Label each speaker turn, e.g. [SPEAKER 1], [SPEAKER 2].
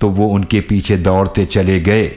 [SPEAKER 1] तो वो उनके पीछे दौड़ते चले गए।